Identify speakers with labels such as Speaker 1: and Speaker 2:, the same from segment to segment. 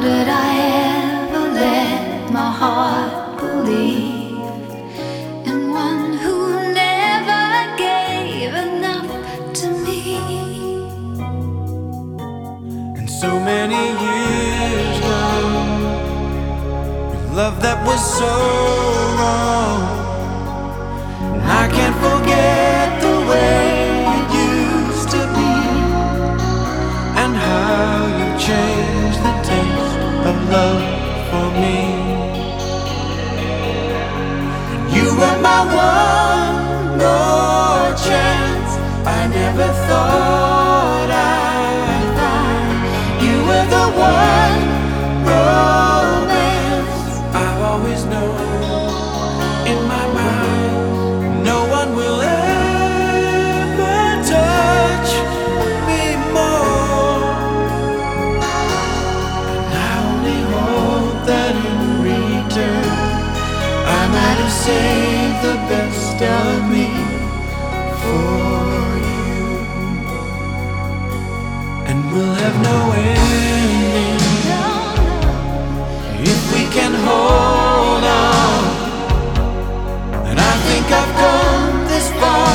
Speaker 1: I ever let my heart believe in one who never gave enough to me.
Speaker 2: And so many years gone love that was so wrong. never thought I
Speaker 1: find you
Speaker 2: were the
Speaker 1: one
Speaker 2: romance I've always known in my mind. No one will ever touch me more. And I only hope that in return I might have saved the best of me. have no ending. If we can hold on, and I think I've come this far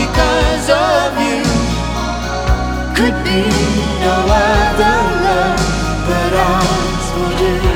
Speaker 2: because of you.
Speaker 1: Could be no other love but ours will do.